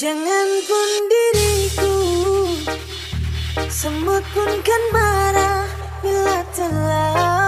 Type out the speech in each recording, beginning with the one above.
Jangan pun diriku Semut pun kan marah Bila terlalu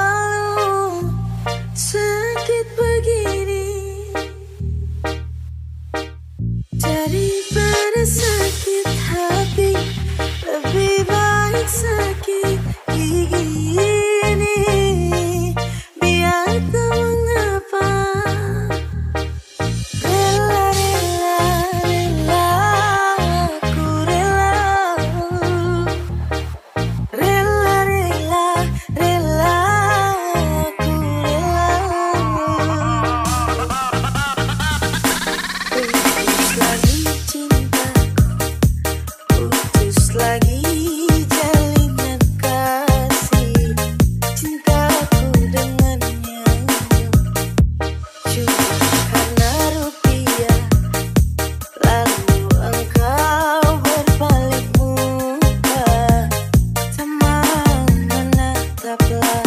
like